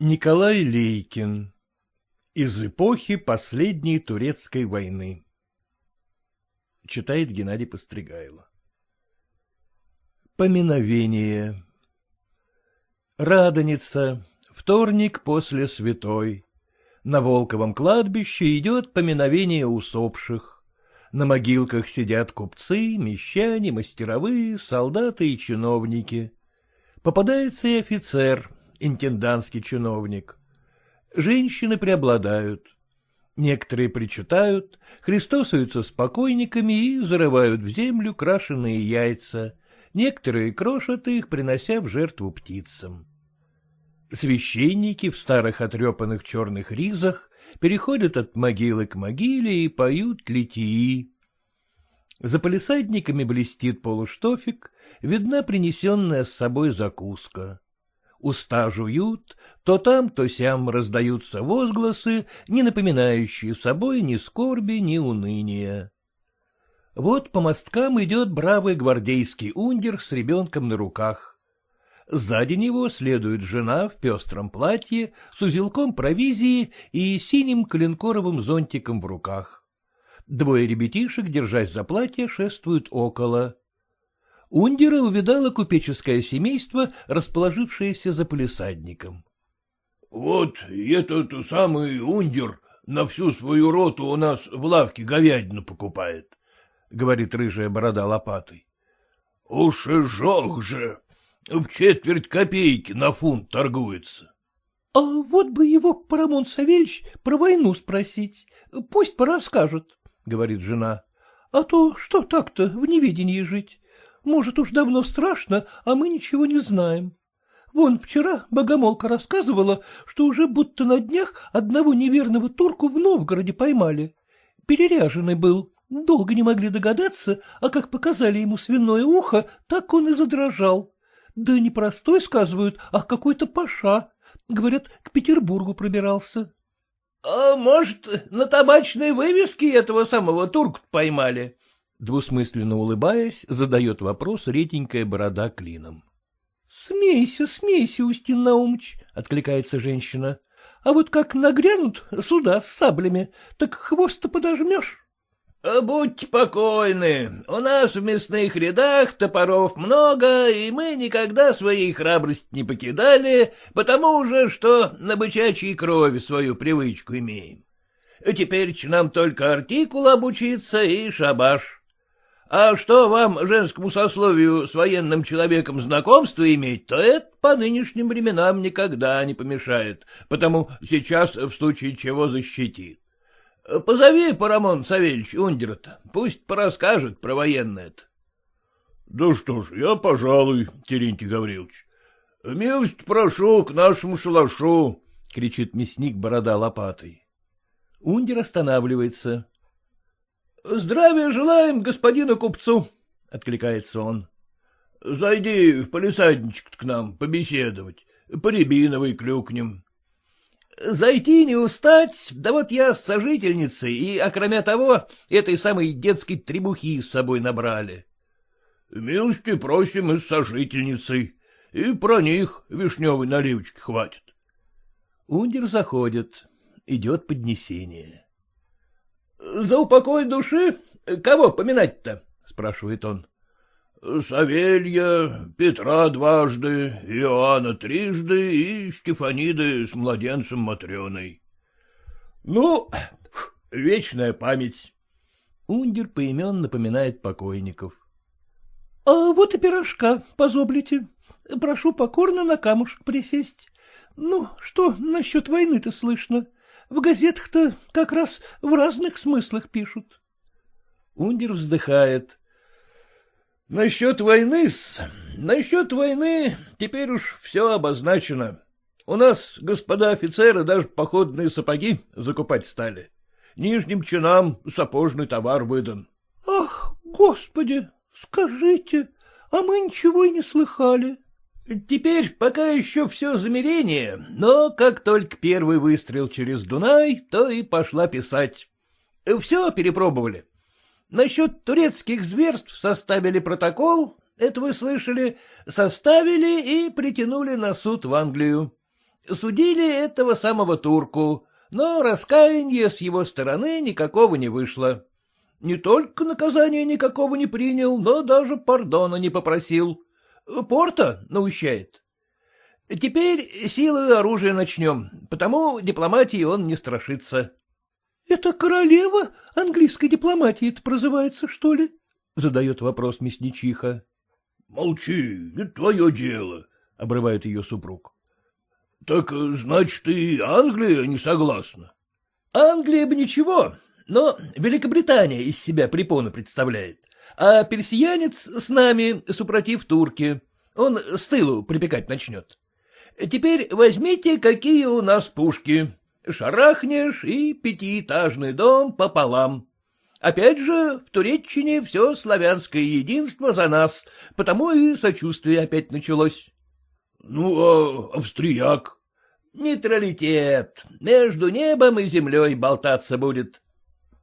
Николай Лейкин Из эпохи последней турецкой войны Читает Геннадий Постригайло Поминовение Радоница, вторник после святой. На Волковом кладбище идет поминовение усопших. На могилках сидят купцы, мещане, мастеровые, солдаты и чиновники. Попадается и офицер, интендантский чиновник. Женщины преобладают. Некоторые причитают, христосуются с покойниками и зарывают в землю крашеные яйца. Некоторые крошат их, принося в жертву птицам. Священники в старых отрепанных черных ризах переходят от могилы к могиле и поют литии. За полисадниками блестит полуштофик, видна принесенная с собой закуска уста жуют, то там, то сям раздаются возгласы, не напоминающие собой ни скорби, ни уныния. Вот по мосткам идет бравый гвардейский ундер с ребенком на руках. Сзади него следует жена в пестром платье с узелком провизии и синим коленкоровым зонтиком в руках. Двое ребятишек, держась за платье, шествуют около. Ундера увидало купеческое семейство, расположившееся за полисадником. — Вот этот самый Ундер на всю свою роту у нас в лавке говядину покупает, — говорит рыжая борода лопатой. — Уж и жог же! В четверть копейки на фунт торгуется. — А вот бы его Парамон Савельевич про войну спросить, пусть порасскажет, — говорит жена. — А то что так-то в неведении жить? Может, уж давно страшно, а мы ничего не знаем. Вон вчера богомолка рассказывала, что уже будто на днях одного неверного турку в Новгороде поймали. Переряженный был, долго не могли догадаться, а как показали ему свиное ухо, так он и задрожал. Да не простой, сказывают, а какой-то паша. Говорят, к Петербургу пробирался. — А может, на табачной вывеске этого самого турка поймали? Двусмысленно улыбаясь, задает вопрос реденькая борода клином. — Смейся, смейся, Устин Наумыч, — откликается женщина. — А вот как нагрянут сюда с саблями, так хвост-то подожмешь. — Будьте покойны, у нас в мясных рядах топоров много, и мы никогда своей храбрости не покидали, потому уже, что на бычачьей крови свою привычку имеем. Теперь нам только артикул обучиться и шабаш. А что вам, женскому сословию, с военным человеком знакомство иметь, то это по нынешним временам никогда не помешает, потому сейчас в случае чего защитит. Позови, Парамон Савельевич, Ундерта, пусть порасскажет про военное-то. — Да что ж, я, пожалуй, Терентий Гаврилович. Милость прошу к нашему шалашу, — кричит мясник борода лопатой. Ундер останавливается. — Здравия желаем господину купцу, — откликается он. — Зайди в полисадничек к нам побеседовать, по рябиновой клюкнем. — Зайти не устать, да вот я с сожительницей, и, окромя того, этой самой детской требухи с собой набрали. — Милости просим и с сожительницей, и про них вишневой наливочки хватит. Ундер заходит, идет поднесение. — За упокой души? Кого поминать-то? — спрашивает он. — Савелья, Петра дважды, Иоанна трижды и Стефаниды с младенцем Матреной. — Ну, вечная память. Ундер поимен напоминает покойников. — А вот и пирожка позоблите. Прошу покорно на камушек присесть. Ну, что насчет войны-то слышно? В газетах-то как раз в разных смыслах пишут. Ундер вздыхает. Насчет войны, насчет войны теперь уж все обозначено. У нас, господа офицеры, даже походные сапоги закупать стали. Нижним чинам сапожный товар выдан. — Ах, господи, скажите, а мы ничего и не слыхали. Теперь пока еще все замерение, но как только первый выстрел через Дунай, то и пошла писать. Все перепробовали. Насчет турецких зверств составили протокол, это вы слышали, составили и притянули на суд в Англию. Судили этого самого турку, но раскаяния с его стороны никакого не вышло. Не только наказания никакого не принял, но даже пардона не попросил. Порта наущает. Теперь силой оружия начнем, потому дипломатии он не страшится. — Это королева английской дипломатии-то прозывается, что ли? — задает вопрос мясничиха. — Молчи, это твое дело, — обрывает ее супруг. — Так, значит, и Англия не согласна? — Англия бы ничего, но Великобритания из себя препону представляет, а персиянец с нами, супротив турки. Он с тылу припекать начнет. Теперь возьмите, какие у нас пушки. Шарахнешь и пятиэтажный дом пополам. Опять же, в Туреччине все славянское единство за нас, потому и сочувствие опять началось. — Ну, а австрияк? — Нейтралитет. Между небом и землей болтаться будет.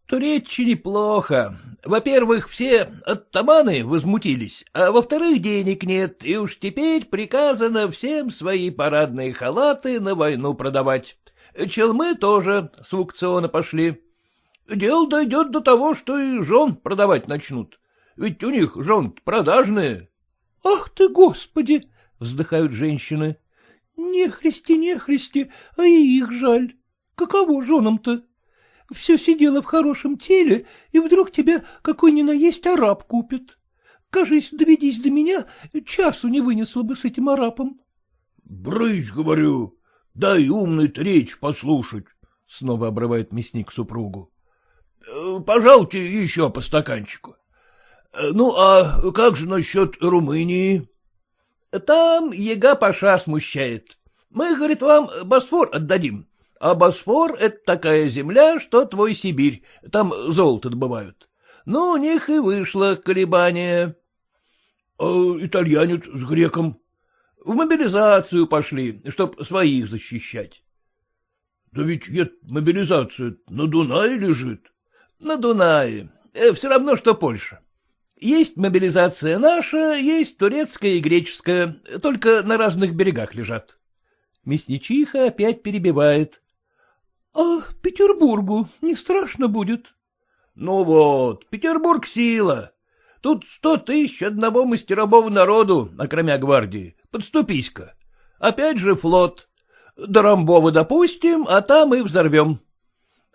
Туреччине плохо. Во-первых, все оттаманы возмутились, а во-вторых, денег нет, и уж теперь приказано всем свои парадные халаты на войну продавать. Челмы тоже с аукциона пошли. Дело дойдет до того, что и жен продавать начнут. Ведь у них жен продажные. — Ах ты, господи! — вздыхают женщины. — Нехристи, нехристи, а и их жаль. Каково женам-то? Все сидела в хорошем теле, и вдруг тебя какой ни на есть араб купит. Кажись, доведись до меня, часу не вынесла бы с этим арабом. — Брысь, говорю, дай умный-то речь послушать, — снова обрывает мясник супругу. Э, — Пожалуйте еще по стаканчику. Э, ну, а как же насчет Румынии? — Там яга-паша смущает. Мы, говорит, вам Босфор отдадим. А Босфор — это такая земля, что твой Сибирь, там золото добывают. Ну, у них и вышло колебание. — А итальянец с греком? — В мобилизацию пошли, чтоб своих защищать. — Да ведь нет, мобилизация на Дунае лежит. — На Дунае. Э, все равно, что Польша. Есть мобилизация наша, есть турецкая и греческая, только на разных берегах лежат. Мясничиха опять перебивает. — А Петербургу не страшно будет? — Ну вот, Петербург — сила. Тут сто тысяч одного мастерового народу, окромя гвардии. Подступись-ка. Опять же флот. До Рамбова допустим, а там и взорвем.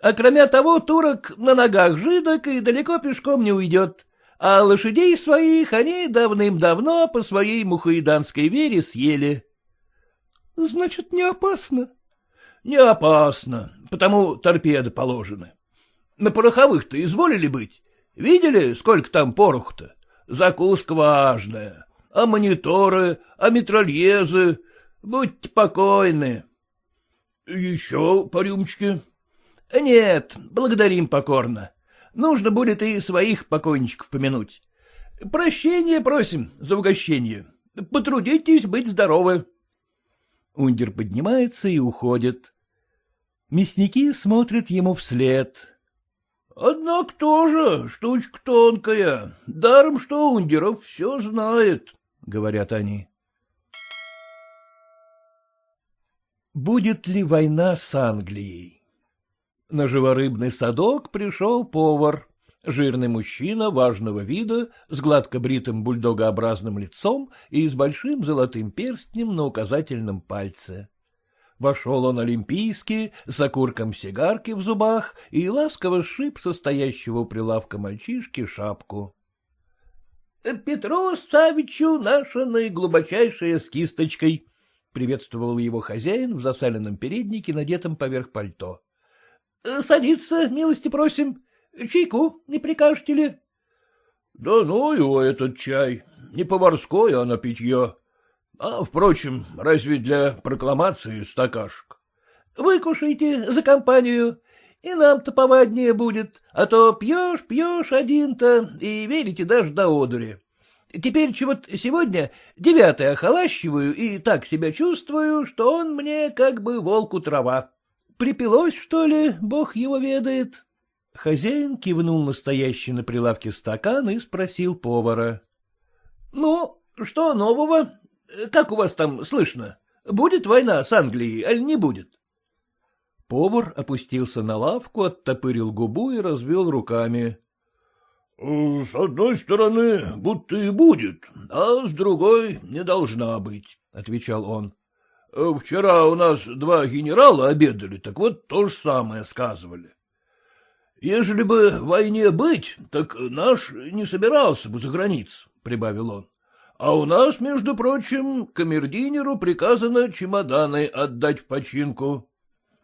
А кроме того, турок на ногах жидок и далеко пешком не уйдет. А лошадей своих они давным-давно по своей мухаиданской вере съели. — Значит, не опасно? — Не опасно потому торпеды положены. На пороховых-то изволили быть. Видели, сколько там пороху-то? Закуска важная. А мониторы, а метрольезы. Будьте покойны. — Еще по рюмочке? — Нет, благодарим покорно. Нужно будет и своих покойничков помянуть. Прощение просим за угощение. Потрудитесь быть здоровы. Ундер поднимается и уходит. Мясники смотрят ему вслед. — Однако тоже штучка тонкая, даром что Ундеров все знает, — говорят они. Будет ли война с Англией? На живорыбный садок пришел повар, жирный мужчина важного вида, с гладко бритым бульдогообразным лицом и с большим золотым перстнем на указательном пальце. Вошел он олимпийский, с окурком сигарки в зубах и ласково шип состоящего у прилавка мальчишки шапку. — Петру Савичу наша наиглубочайшая с кисточкой, — приветствовал его хозяин в засаленном переднике, надетом поверх пальто. — Садиться, милости просим. Чайку не прикажете ли? — Да ну его этот чай, не поварской, а на питье. А, впрочем, разве для прокламации стакашек? — Выкушайте за компанию, и нам-то поваднее будет, а то пьешь, пьешь один-то, и верите даже до одури. Теперь чего-то сегодня девятый охолащиваю и так себя чувствую, что он мне как бы волку трава. Припилось, что ли, бог его ведает? Хозяин кивнул настоящий на прилавке стакан и спросил повара. — Ну, что нового? Как у вас там слышно? Будет война с Англией, аль не будет? Повар опустился на лавку, оттопырил губу и развел руками. Э, — С одной стороны, будто и будет, а с другой не должна быть, — отвечал он. Э, — Вчера у нас два генерала обедали, так вот то же самое сказывали. Ежели бы войне быть, так наш не собирался бы за границу, — прибавил он. А у нас, между прочим, камердинеру приказано чемоданы отдать в починку.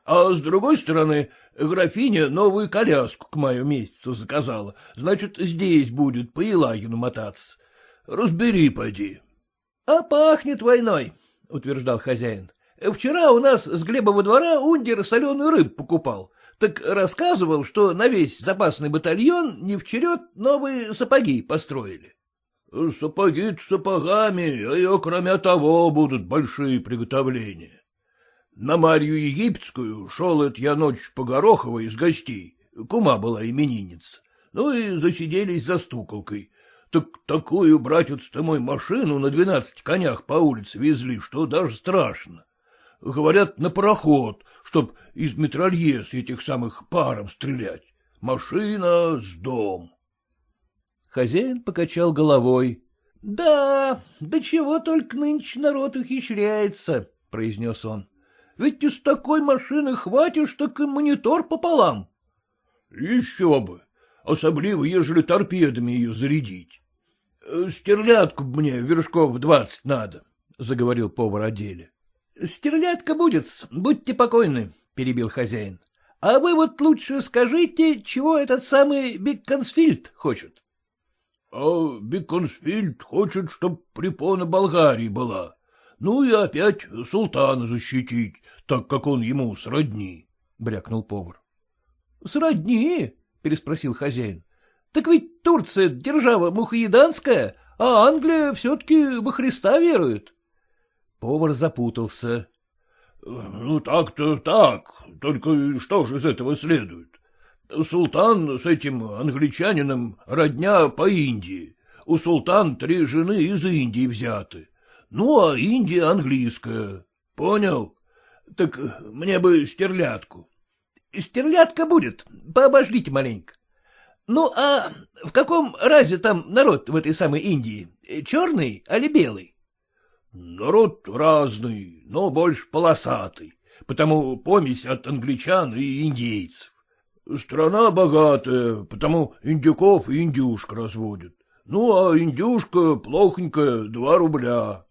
А с другой стороны, графиня новую коляску к маю месяцу заказала. Значит, здесь будет по Елагину мотаться. Разбери, поди. — А пахнет войной, — утверждал хозяин. — Вчера у нас с Глебова двора ундер соленую рыбу покупал. Так рассказывал, что на весь запасный батальон не в черед новые сапоги построили. — Сапоги сапогами, а ее, кроме того, будут большие приготовления. На Марью Египетскую шел это я ночь по Гороховой из гостей. Кума была именинница. Ну и засиделись за стуколкой. Так такую, братец ты мой, машину на двенадцати конях по улице везли, что даже страшно. Говорят, на пароход, чтоб из метролье с этих самых паром стрелять. Машина с дом. Хозяин покачал головой. — Да, да чего только нынче народ ухищряется, — произнес он. Ведь из такой машины хватишь, так и монитор пополам. — Еще бы, особливо, ежели торпедами ее зарядить. — Стерлядку мне вершков двадцать надо, — заговорил повар о деле. — Стерлядка будет, будьте покойны, — перебил хозяин. — А вы вот лучше скажите, чего этот самый Бикконсфильд хочет? — А Бикконсфильд хочет, чтоб препона Болгарии была, ну и опять султана защитить, так как он ему сродни, — брякнул повар. — Сродни? — переспросил хозяин. — Так ведь Турция держава мухоеданская, а Англия все-таки во Христа верует. Повар запутался. — Ну, так-то так, только что же из этого следует? Султан с этим англичанином родня по Индии. У султан три жены из Индии взяты. Ну, а Индия английская. Понял? Так мне бы стерлядку. Стерлядка будет, пообождите маленько. Ну, а в каком разе там народ в этой самой Индии? Черный али белый? Народ разный, но больше полосатый, потому помесь от англичан и индейцев. Страна богатая, потому индюков и индюшка разводят. Ну, а индюшка плохонькая, два рубля.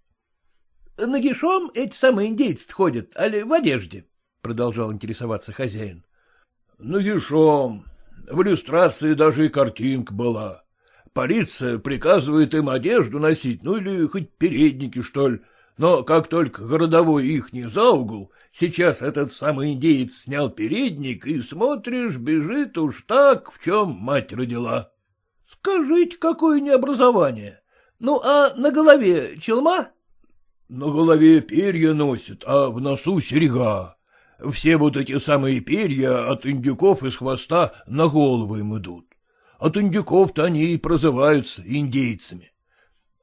— Нагишом эти самые индейцы ходят, али в одежде? — продолжал интересоваться хозяин. — Нагишом. В иллюстрации даже и картинка была. Полиция приказывает им одежду носить, ну или хоть передники, что ли. Но как только городовой их не за угол, сейчас этот самый индеец снял передник, и, смотришь, бежит уж так, в чем мать родила. — Скажите, какое необразование. Ну, а на голове челма? На голове перья носят, а в носу серега. Все вот эти самые перья от индюков из хвоста на голову им идут. От индюков-то они и прозываются индейцами.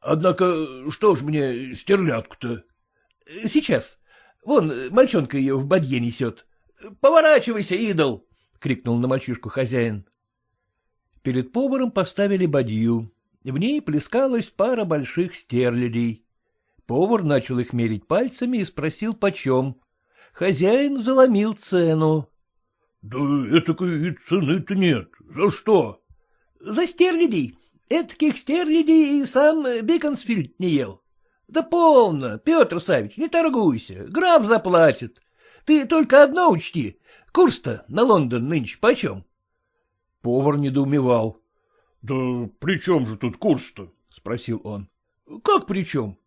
Однако что ж мне стерлядку-то? — Сейчас. Вон мальчонка ее в бадье несет. — Поворачивайся, идол! — крикнул на мальчишку хозяин. Перед поваром поставили бадью. В ней плескалась пара больших стерлядей. Повар начал их мерить пальцами и спросил, почем. Хозяин заломил цену. — Да этакой цены-то нет. За что? — За стерлядей. Этаких стерлядей и сам Биконсфильд не ел. Да полно, Петр Савич, не торгуйся, граф заплатит. Ты только одно учти, курс-то на Лондон нынче почем? Повар недоумевал. — Да при чем же тут курс-то? — спросил он. — Как при чем?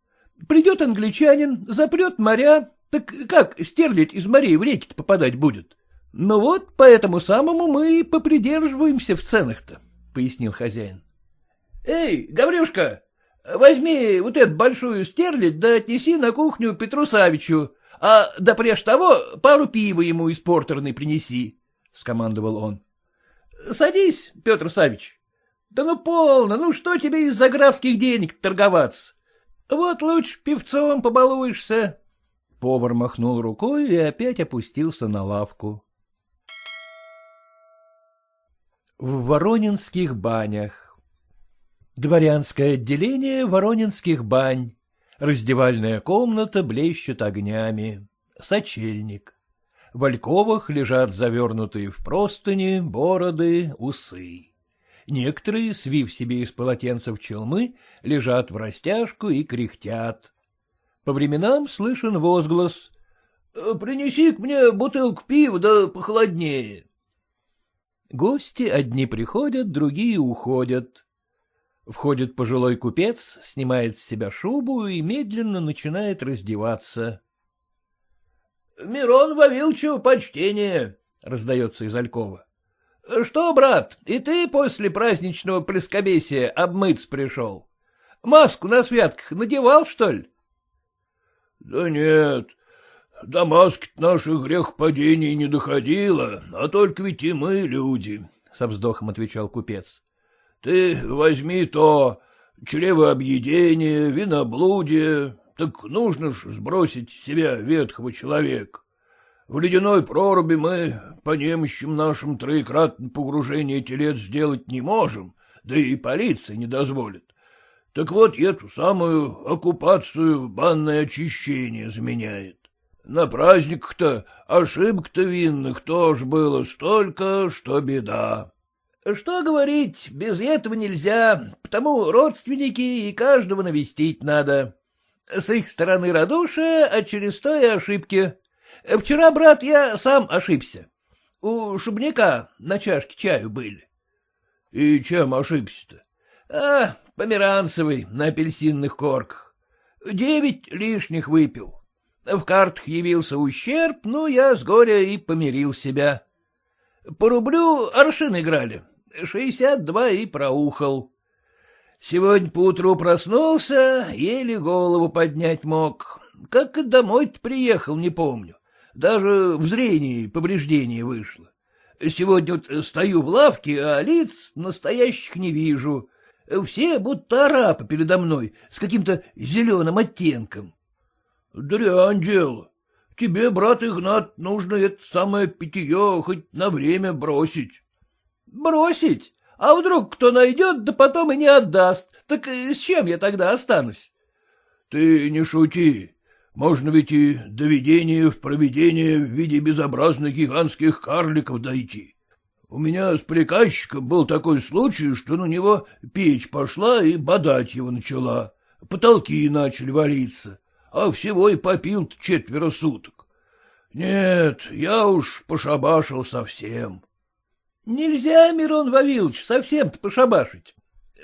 Придет англичанин, запрет моря, так как стерлядь из морей в реки попадать будет? Ну вот, поэтому самому мы и попридерживаемся в ценах-то, — пояснил хозяин. — Эй, Гаврюшка, возьми вот эту большую стерлядь да отнеси на кухню Петру Савичу, а да прежде того пару пива ему из портерной принеси, — скомандовал он. — Садись, Петр Савич. Да ну полно, ну что тебе из-за графских денег торговаться? Вот лучше певцом побалуешься. Повар махнул рукой и опять опустился на лавку. В Воронинских банях Дворянское отделение Воронинских бань. Раздевальная комната блещет огнями. Сочельник. В альковах лежат завернутые в простыни, бороды, усы. Некоторые, свив себе из полотенцев челмы, лежат в растяжку и кряхтят. По временам слышен возглас «Принеси к мне бутылку пива, да похолоднее». Гости одни приходят, другие уходят. Входит пожилой купец, снимает с себя шубу и медленно начинает раздеваться. — Мирон Вавиловичу почтение, — раздается из Алькова. — Что, брат, и ты после праздничного плескобесия обмыться пришел? Маску на святках надевал, что ли? — Да нет, до маски наших грехопадений не доходило, а только ведь и мы люди, — со вздохом отвечал купец. — Ты возьми то чревообъедение, виноблудие, так нужно ж сбросить с себя ветхого человека. В ледяной проруби мы по немощам нашим троекратное погружение телец сделать не можем, да и полиция не дозволит. Так вот, эту самую оккупацию банное очищение заменяет. На праздниках-то ошибок-то винных тоже было столько, что беда. Что говорить, без этого нельзя, потому родственники и каждого навестить надо. С их стороны радушие, а через то и ошибки. Вчера, брат, я сам ошибся. У шубника на чашке чаю были. — И чем ошибся-то? — А, померанцевый, на апельсинных корках. Девять лишних выпил. В картах явился ущерб, ну, я с горя и помирил себя. По рублю аршин играли, шестьдесят два и проухал. Сегодня поутру проснулся, еле голову поднять мог. Как и домой-то приехал, не помню. Даже в зрении повреждение вышло. Сегодня вот стою в лавке, а лиц настоящих не вижу. Все будто арапы передо мной, с каким-то зеленым оттенком. — Дрянь дело. Тебе, брат Игнат, нужно это самое питье хоть на время бросить. — Бросить? А вдруг кто найдет, да потом и не отдаст, так с чем я тогда останусь? — Ты не шути. Можно ведь и доведение в проведение в виде безобразных гигантских карликов дойти. У меня с приказчиком был такой случай, что на него печь пошла и бодать его начала. Потолки начали валиться, а всего и попил четверо суток. Нет, я уж пошабашил совсем. Нельзя, Мирон Вавилович, совсем-то пошабашить.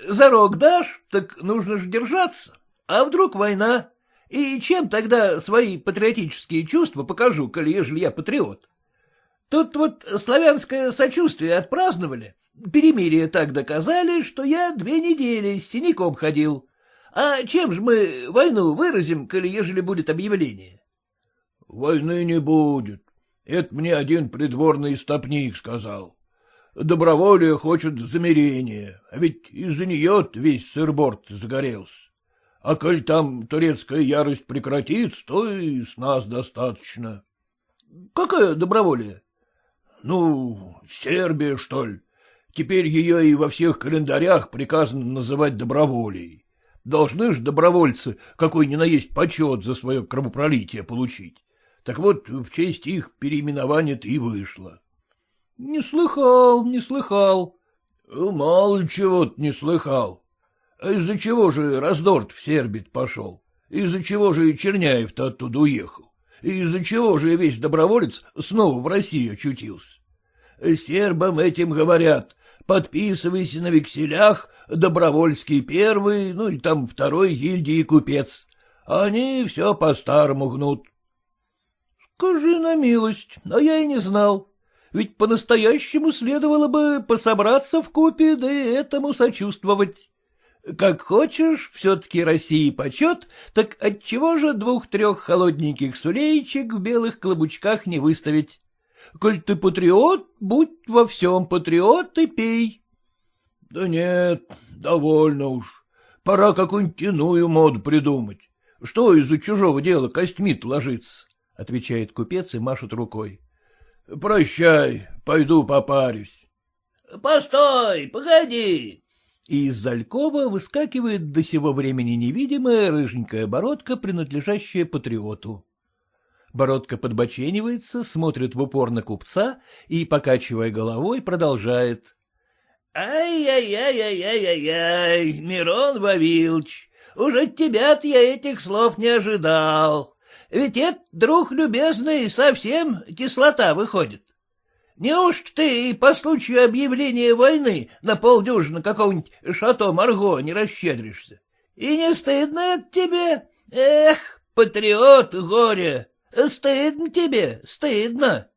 Зарок дашь, так нужно же держаться. А вдруг война? И чем тогда свои патриотические чувства покажу, коли ежели я патриот? Тут вот славянское сочувствие отпраздновали, перемирие так доказали, что я две недели с синяком ходил. А чем же мы войну выразим, коли ежели будет объявление? — Войны не будет. Это мне один придворный стопник сказал. Доброволие хочет замерения, а ведь из-за нее весь сырборд загорелся. А коль там турецкая ярость прекратится, то и с нас достаточно. — Какое доброволие? — Ну, Сербия, что ли. Теперь ее и во всех календарях приказано называть доброволией. Должны же добровольцы какой ни на есть почет за свое кровопролитие получить. Так вот, в честь их переименования-то и вышло. — Не слыхал, не слыхал. — Мало чего-то не слыхал. А из-за чего же раздорт в Сербит пошел? Из-за чего же и Черняев-то оттуда уехал? И из-за чего же весь доброволец снова в России очутился? Сербам этим говорят, подписывайся на векселях, добровольский первый, ну и там второй гильдии купец. Они все по-старому гнут. — Скажи на милость, а я и не знал ведь по-настоящему следовало бы пособраться в купе, да и этому сочувствовать. Как хочешь, все-таки России почет, так отчего же двух-трех холодненьких сулейчик в белых клобучках не выставить? Коль ты патриот, будь во всем патриот и пей. Да нет, довольно уж. Пора какую-нибудь иную моду придумать. Что из-за чужого дела костьми ложится? — отвечает купец и машет рукой. — Прощай, пойду попарюсь. — Постой, погоди. И из Залькова выскакивает до сего времени невидимая рыженькая бородка, принадлежащая патриоту. Бородка подбоченивается, смотрит в упор на купца и, покачивая головой, продолжает. «Ай-яй-яй-яй-яй-яй, Мирон Вавилович, уже от тебя-то я этих слов не ожидал. Ведь это, друг любезный, совсем кислота выходит. Неужто ты по случаю объявления войны на полдюжины какого-нибудь шато Марго не расщедришься? И не стыдно это тебе? Эх, патриот горе! Стыдно тебе, стыдно.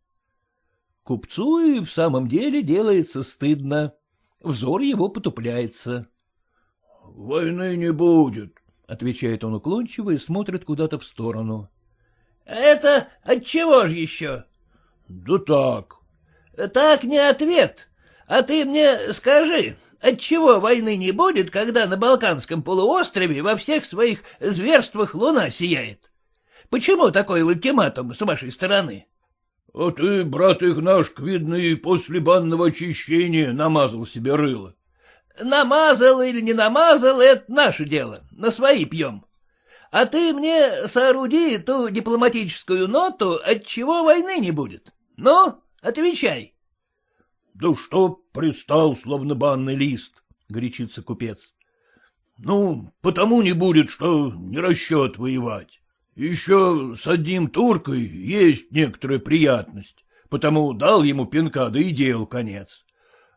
Купцу и в самом деле делается стыдно взор его потупляется. — Войны не будет, — отвечает он уклончиво и смотрит куда-то в сторону. — Это от чего же еще? — Да так. — Так не ответ. А ты мне скажи, отчего войны не будет, когда на Балканском полуострове во всех своих зверствах луна сияет? Почему такой ультиматум с вашей стороны? — А ты, брат их наш, видно, и после банного очищения намазал себе рыло. — Намазал или не намазал — это наше дело, на свои пьем. А ты мне сооруди ту дипломатическую ноту, от чего войны не будет. Ну, отвечай. — Да что пристал, словно банный лист, — горячится купец. — Ну, потому не будет, что не расчет воевать. Еще с одним туркой есть некоторая приятность, потому дал ему пинка, да и дел конец.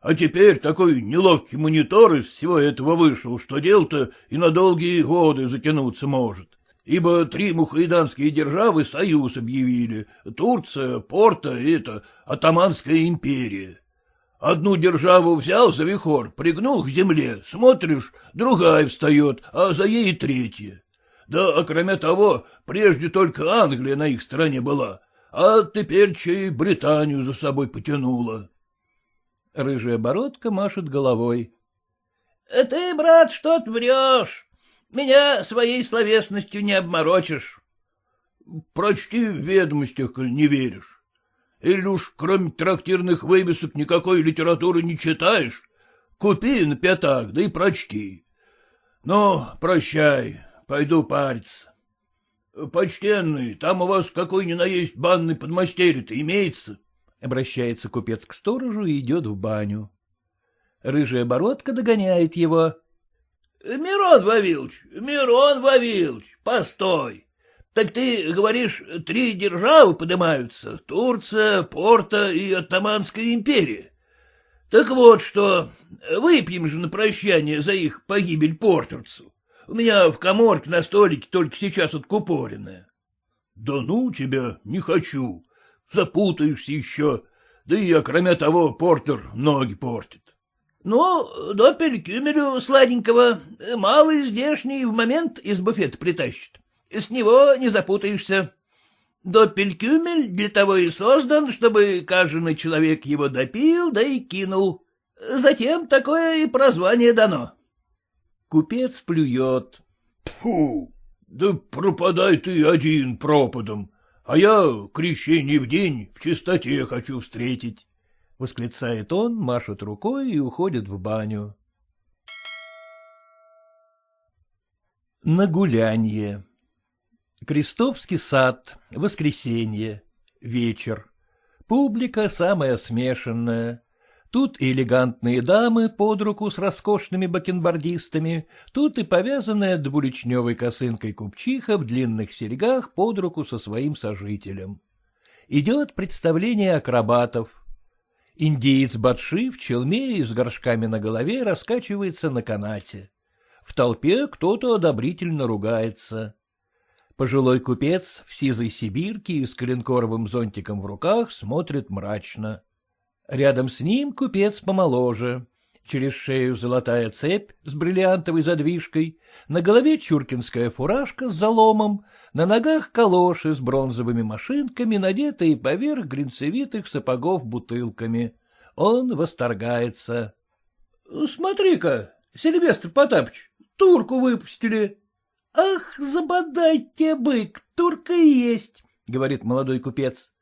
А теперь такой неловкий монитор из всего этого вышел, что дел-то и на долгие годы затянуться может. Ибо три мухаиданские державы союз объявили — Турция, Порта и это Атаманская империя. Одну державу взял за вихор, пригнул к земле, смотришь, другая встает, а за ей третья. Да, а кроме того, прежде только Англия на их стороне была, а теперь и Британию за собой потянула. Рыжая бородка машет головой. — Ты, брат, что-то врешь. Меня своей словесностью не обморочишь. — Прочти в ведомостях, коль не веришь. Или уж кроме трактирных вывесок никакой литературы не читаешь? Купи на пятак, да и прочти. Ну, прощай, Пойду париться. Почтенный, там у вас какой ни на есть банный подмастерье-то имеется? Обращается купец к сторожу и идет в баню. Рыжая бородка догоняет его. — Мирон Вавилович, Мирон Вавилович, постой. Так ты говоришь, три державы поднимаются — Турция, Порта и Оттоманская империя. Так вот что, выпьем же на прощание за их погибель портерцу. У меня в коморке на столике только сейчас откупоренная. — Да ну тебя, не хочу. Запутаешься еще. Да и, кроме того, портер ноги портит. — Ну, до пелькюмелю сладенького. Малый здешний в момент из буфета притащит. С него не запутаешься. Допелькюмель для того и создан, чтобы каждый человек его допил, да и кинул. Затем такое и прозвание дано. Купец плюет. Фу, да пропадай ты один пропадом, а я крещение в день в чистоте хочу встретить. Восклицает он, машет рукой и уходит в баню. На гулянье. Крестовский сад, воскресенье, вечер. Публика самая смешанная. Тут и элегантные дамы под руку с роскошными бакенбардистами, тут и повязанная двуличневой косынкой купчиха в длинных серьгах под руку со своим сожителем. Идет представление акробатов. Индиец Батши в челме и с горшками на голове раскачивается на канате. В толпе кто-то одобрительно ругается. Пожилой купец в сизой сибирке и с коленкоровым зонтиком в руках смотрит мрачно. Рядом с ним купец помоложе. Через шею золотая цепь с бриллиантовой задвижкой, на голове чуркинская фуражка с заломом, на ногах калоши с бронзовыми машинками, надетые поверх глинцевитых сапогов бутылками. Он восторгается. — Смотри-ка, Сильвестр Потапыч, турку выпустили. — Ах, забодай тебе, бык, турка есть, — говорит молодой купец. —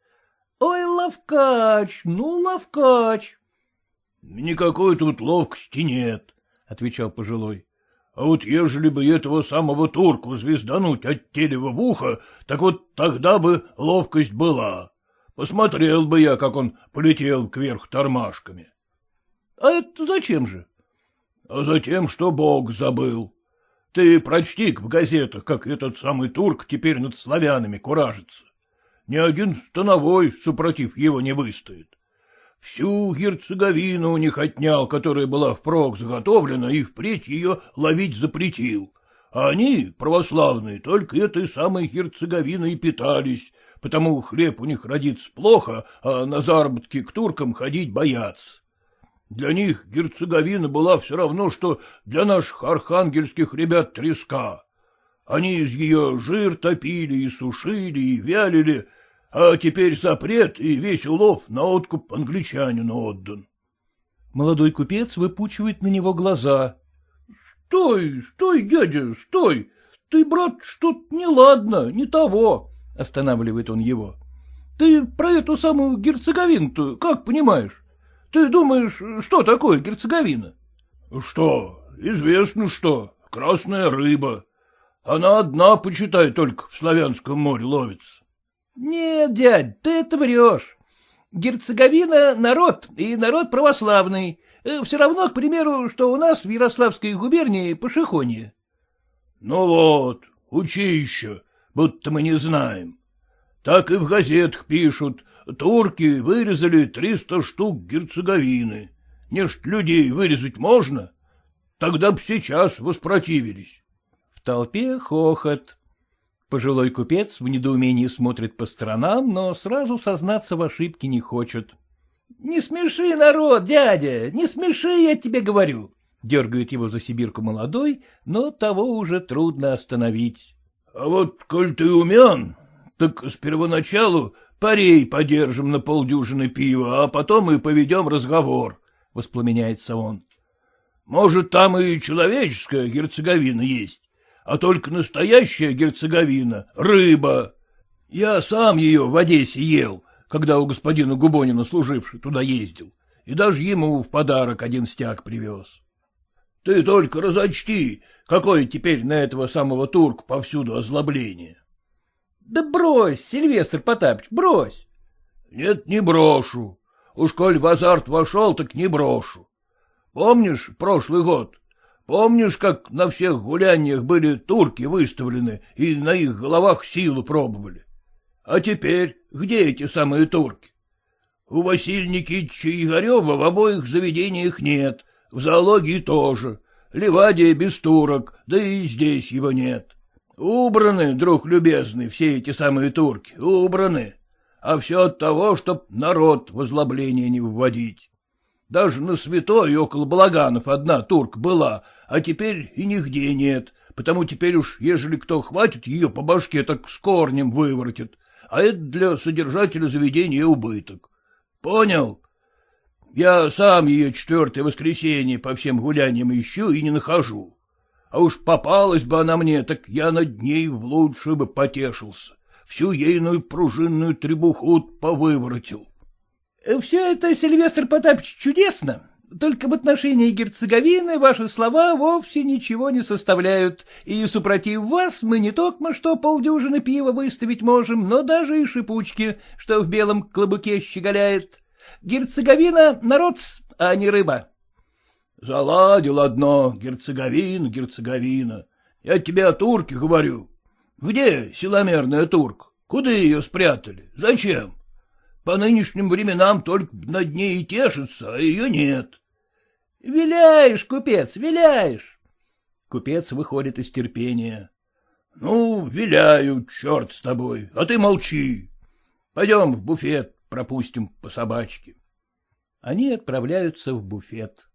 Ой, ловкач, ну, ловкач. — Никакой тут ловкости нет, — отвечал пожилой. — А вот ежели бы этого самого турку звездануть от телева в ухо, так вот тогда бы ловкость была. Посмотрел бы я, как он полетел кверх тормашками. — А это зачем же? — А затем, что Бог забыл. Ты прочти в газетах, как этот самый турк теперь над славянами куражится. Ни один становой, супротив его, не выстоит. Всю герцеговину у них отнял, которая была впрок заготовлена, и впредь ее ловить запретил. А они, православные, только этой самой герцеговиной и питались, потому хлеб у них родится плохо, а на заработки к туркам ходить боятся. Для них герцеговина была все равно, что для наших архангельских ребят треска. Они из ее жир топили и сушили, и вялили, а теперь запрет, и весь улов на откуп англичанину отдан. Молодой купец выпучивает на него глаза. — Стой, стой, дядя, стой! Ты, брат, что-то неладно, не того! — останавливает он его. — Ты про эту самую герцеговину как понимаешь? Ты думаешь, что такое герцеговина? — Что, известно что, красная рыба. Она одна, почитай, только в Славянском море ловится. — Нет, дядь, ты это врешь. Герцеговина — народ, и народ православный. Э, Все равно, к примеру, что у нас в Ярославской губернии пошехонье. — Ну вот, учи еще, будто мы не знаем. Так и в газетах пишут, турки вырезали триста штук герцеговины. Не ж людей вырезать можно? Тогда б сейчас воспротивились. В толпе хохот. Пожилой купец в недоумении смотрит по сторонам, но сразу сознаться в ошибке не хочет. — Не смеши, народ, дядя, не смеши, я тебе говорю. Дергает его за сибирку молодой, но того уже трудно остановить. — А вот, коль ты умен, так с первоначалу парей подержим на полдюжины пива, а потом и поведем разговор, — воспламеняется он. — Может, там и человеческая герцеговина есть, а только настоящая герцеговина — рыба. Я сам ее в Одессе ел, когда у господина Губонина служивший туда ездил, и даже ему в подарок один стяг привез. Ты только разочти, какое теперь на этого самого турка повсюду озлобление. — Да брось, Сильвестр Потапыч, брось. — Нет, не брошу. Уж коль в азарт вошел, так не брошу. Помнишь прошлый год? Помнишь, как на всех гуляниях были турки выставлены и на их головах силу пробовали? А теперь где эти самые турки? У Василия Никитича Игорева в обоих заведениях нет, в зоологии тоже. Ливадия без турок, да и здесь его нет. Убраны, друг любезный, все эти самые турки, убраны. А все от того, чтоб народ в озлобление не вводить. Даже на святой около Балаганов одна турка была, а теперь и нигде нет, потому теперь уж, ежели кто хватит ее по башке, так с корнем выворотит, а это для содержателя заведения убыток. Понял? Я сам ее четвертое воскресенье по всем гуляниям ищу и не нахожу. А уж попалась бы она мне, так я над ней в лучшую бы потешился. Всю ейную пружинную требуху повыворотил. — Все это, Сильвестр Потапыч, чудесно, только в отношении герцеговины ваши слова вовсе ничего не составляют, и, супротив вас, мы не только что полдюжины пива выставить можем, но даже и шипучки, что в белом клобуке щеголяет. Герцеговина — народ, а не рыба. — Заладил одно, герцеговина, герцеговина. Я тебе о турке говорю. Где силомерная турка? Куда ее спрятали? Зачем? По нынешним временам только над ней и тешится, а ее нет. — Виляешь, купец, виляешь. Купец выходит из терпения. — Ну, виляю, черт с тобой, а ты молчи. Пойдем в буфет, пропустим по собачке. Они отправляются в буфет.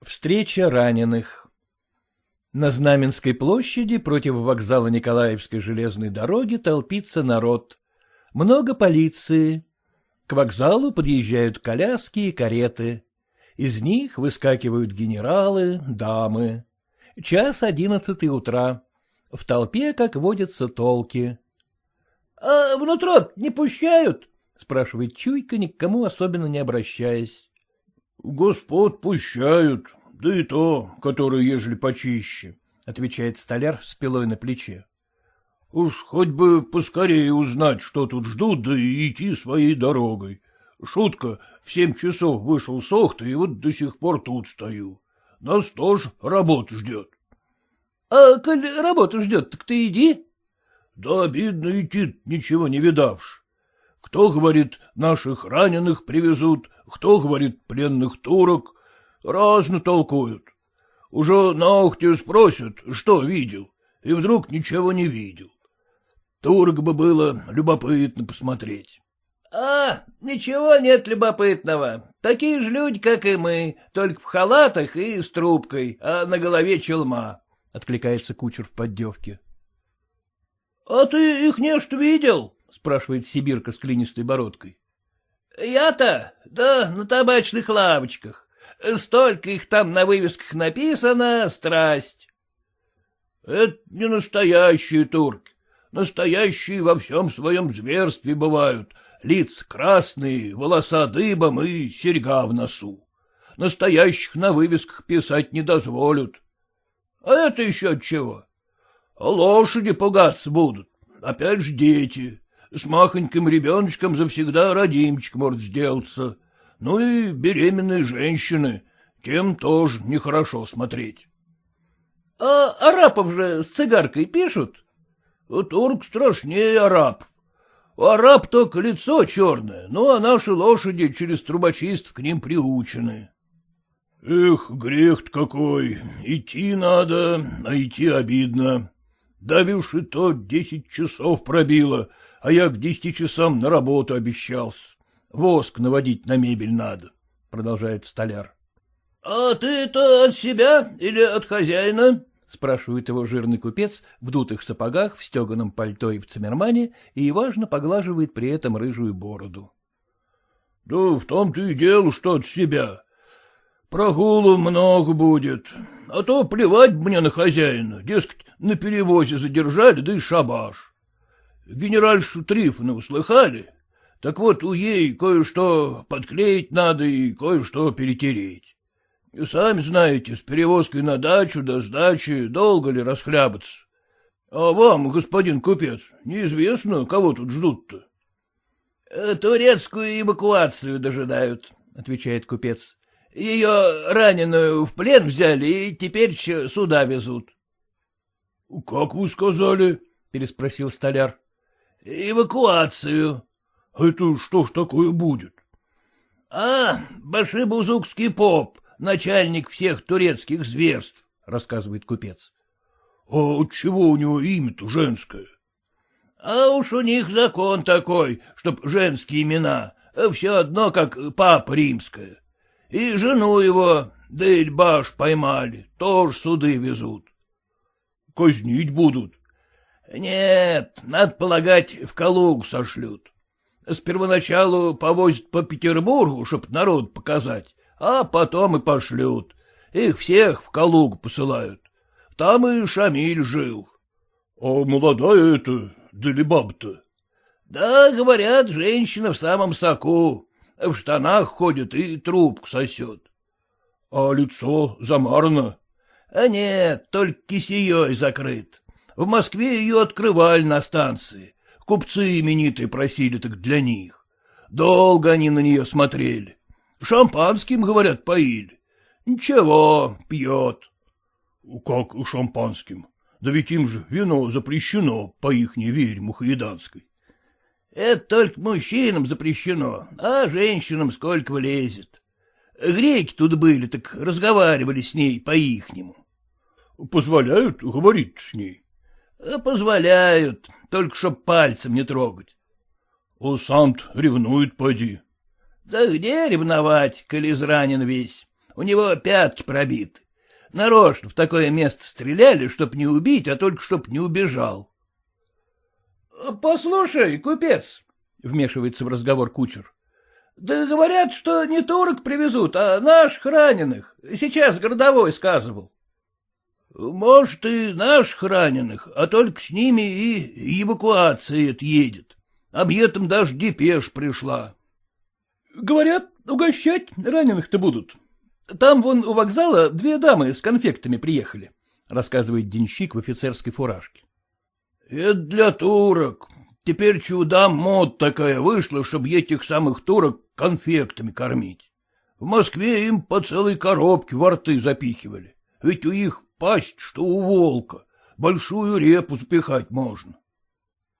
Встреча раненых на Знаменской площади против вокзала Николаевской железной дороги толпится народ. Много полиции. К вокзалу подъезжают коляски и кареты. Из них выскакивают генералы, дамы. Час одиннадцатый утра. В толпе, как водятся, толки. — А внутрь не пущают? — спрашивает Чуйка, ни к кому особенно не обращаясь. — Господ пущают, да и то, которые ежели почище, — отвечает столяр с пилой на плече. — Уж хоть бы поскорее узнать, что тут ждут, да и идти своей дорогой. Шутка, в семь часов вышел с Охты, и вот до сих пор тут стою. Нас тоже работа ждет. — А коль работа ждет, так ты иди. — Да обидно идти, ничего не видавши. Кто, говорит, наших раненых привезут, кто, говорит, пленных турок. Разно толкуют. Уже на Охте спросят, что видел, и вдруг ничего не видел. Турок бы было любопытно посмотреть. — А, ничего нет любопытного. Такие же люди, как и мы, только в халатах и с трубкой, а на голове челма, — откликается кучер в поддевке. — А ты их нечто видел? — спрашивает сибирка с клинистой бородкой. — Я-то? Да на табачных лавочках. Столько их там на вывесках написано, страсть. — Это не настоящие турки. Настоящие во всем своем зверстве бывают, лиц красные, волоса дыбом и серьга в носу. Настоящих на вывесках писать не дозволят. А это еще чего? Лошади пугаться будут, опять же дети. С махоньким ребеночком завсегда родимчик может сделаться. Ну и беременные женщины, тем тоже нехорошо смотреть. — А арапов же с цигаркой пишут? — Турк страшнее араб. У араб только лицо черное, ну а наши лошади через трубочист к ним приучены. Эх, грех какой, идти надо, а идти обидно. Давишь то десять часов пробило, а я к десяти часам на работу обещался. Воск наводить на мебель надо, — продолжает столяр. — А ты-то от себя или от хозяина? — спрашивает его жирный купец в дутых сапогах, в стеганом пальто и в цимермане, и важно поглаживает при этом рыжую бороду. — Да в том-то и дело, что от себя. Прогулу много будет, а то плевать мне на хозяина, дескать, на перевозе задержали, да и шабаш. Генеральшу Трифонову слыхали? Так вот, у ей кое-что подклеить надо и кое-что перетереть. Сами знаете, с перевозкой на дачу до сдачи долго ли расхлябаться. А вам, господин купец, неизвестно, кого тут ждут-то? Э, — Турецкую эвакуацию дожидают, — отвечает купец. — Ее раненую в плен взяли и теперь сюда везут. — Как вы сказали? — переспросил столяр. — Эвакуацию. — Это что ж такое будет? — А, башибузукский поп начальник всех турецких зверств, — рассказывает купец. — А отчего у него имя-то женское? — А уж у них закон такой, чтоб женские имена, все одно, как папа римская. И жену его, Дельбаш, поймали, тоже суды везут. — Казнить будут? — Нет, надо полагать, в Калугу сошлют. С первоначалу повозят по Петербургу, чтоб народ показать, а потом и пошлют. Их всех в Калугу посылают. Там и Шамиль жил. — А молодая это, да ли баба-то? — Да, говорят, женщина в самом соку. В штанах ходит и трубку сосет. — А лицо замарано? — А нет, только кисеей закрыт. В Москве ее открывали на станции. Купцы именитые просили так для них. Долго они на нее смотрели. Шампанским, говорят, поили. Ничего, пьет. — Как шампанским? Да ведь им же вино запрещено по ихней вере мухоеданской. — Это только мужчинам запрещено, а женщинам сколько влезет. Греки тут были, так разговаривали с ней по-ихнему. — Позволяют говорить с ней? — Позволяют, только чтоб пальцем не трогать. — А сам-то ревнует, поди. Да где ревновать, коли изранен весь? У него пятки пробиты. Нарочно в такое место стреляли, чтоб не убить, а только чтоб не убежал. — Послушай, купец, — вмешивается в разговор кучер, — да говорят, что не турок привезут, а наших раненых. Сейчас городовой сказывал. — Может, и наших раненых, а только с ними и эвакуация едет. Об этом даже депеш пришла. — Говорят, угощать раненых-то будут. Там вон у вокзала две дамы с конфектами приехали, — рассказывает денщик в офицерской фуражке. — Это для турок. Теперь чудам мод такая вышла, чтобы этих самых турок конфектами кормить. В Москве им по целой коробке во рты запихивали. Ведь у их пасть, что у волка. Большую репу запихать можно.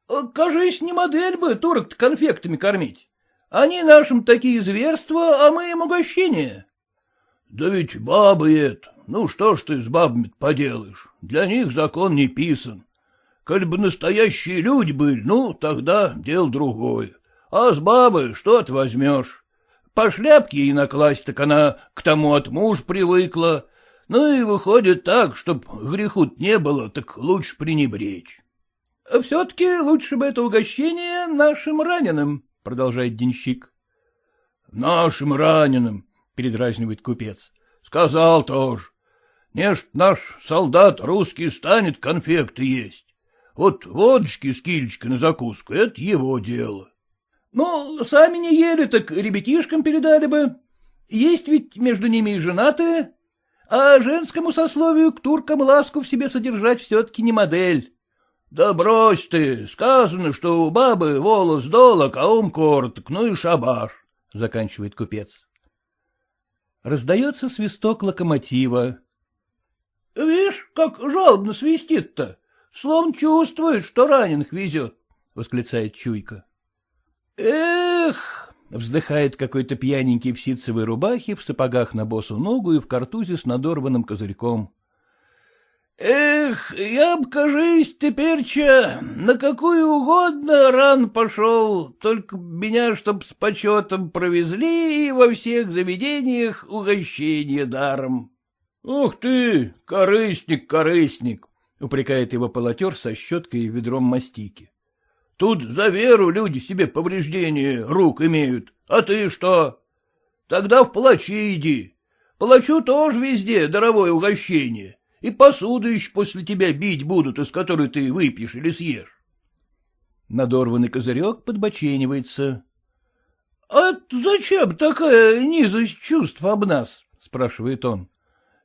А, — Кажись, не модель бы турок конфектами кормить. Они нашим такие зверства, а мы им угощение. — Да ведь бабы это. Ну что ж ты с бабами поделаешь? Для них закон не писан. Коль бы настоящие люди были, ну, тогда дело другое. А с бабы что ты возьмешь? По шляпке ей накласть, так она к тому от муж привыкла. Ну и выходит так, чтоб греху не было, так лучше пренебречь. — Все-таки лучше бы это угощение нашим раненым, — продолжает денщик. — Нашим раненым, — передразнивает купец. — Сказал тоже. Нечто наш солдат русский станет конфекты есть. Вот водочки с килечкой на закуску — это его дело. — Ну, сами не ели, так ребятишкам передали бы. Есть ведь между ними и женатые. А женскому сословию к туркам ласку в себе содержать все-таки не модель. — Да брось ты, сказано, что у бабы волос долог, а ум короток, ну и шабаш, — заканчивает купец. Раздается свисток локомотива. — Видишь, как жалобно свистит-то. Словно чувствует, что раненых везет, — восклицает Чуйка. — Эх! — вздыхает какой-то пьяненький в ситцевой рубахе, в сапогах на босу ногу и в картузе с надорванным козырьком. — Эх, я б, кажись, теперь-че на какую угодно ран пошел, только меня чтоб с почетом провезли и во всех заведениях угощение даром. — Ух ты, корыстник, корыстник! упрекает его полотер со щеткой и ведром мастики. — Тут за веру люди себе повреждения рук имеют, а ты что? Тогда в палачи иди. Палачу тоже везде даровое угощение, и посуду еще после тебя бить будут, из которой ты выпьешь или съешь. Надорванный козырек подбоченивается. — А зачем такая низость чувств об нас? — спрашивает он.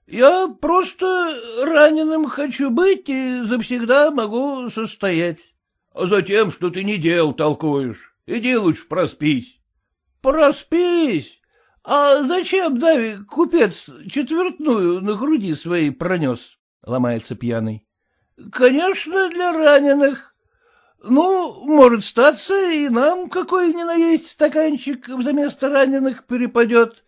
Я просто раненым хочу быть и завсегда могу состоять. — А затем, что ты не дел толкуешь. Иди лучше проспись. — Проспись? А зачем, Дави, купец четвертную на груди своей пронес? — ломается пьяный. — Конечно, для раненых. Ну, может, статься, и нам какой ни на есть стаканчик взаместо раненых перепадет.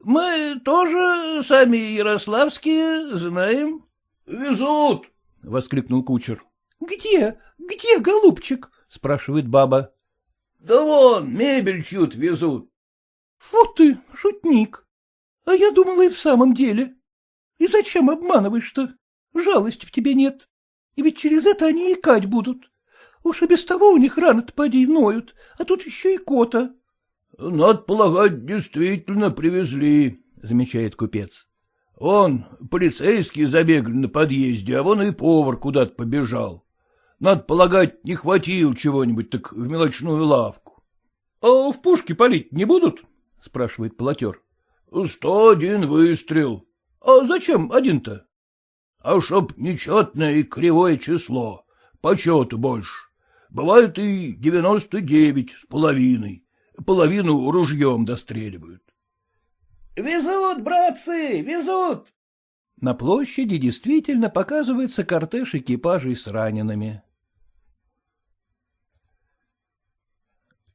Мы тоже сами ярославские знаем. — Везут! — воскликнул кучер. — Где? Где, голубчик? — спрашивает баба. — Да вон, мебель чьют везут. — Фу ты, шутник. А я думала и в самом деле. И зачем обманываешь-то? Жалости в тебе нет. И ведь через это они икать будут. Уж и без того у них раны-то поди ноют, а тут еще и кота. — Надо полагать, действительно привезли, — замечает купец. — Он, полицейские забегали на подъезде, а вон и повар куда-то побежал. Надо полагать, не хватил чего-нибудь, так в мелочную лавку. — А в пушки палить не будут? — спрашивает полотер. — Сто один выстрел. — А зачем один-то? — А чтоб нечетное и кривое число, почету больше. Бывает и девяносто девять с половиной половину ружьем достреливают. — Везут, братцы, везут! На площади действительно показывается кортеж экипажей с ранеными.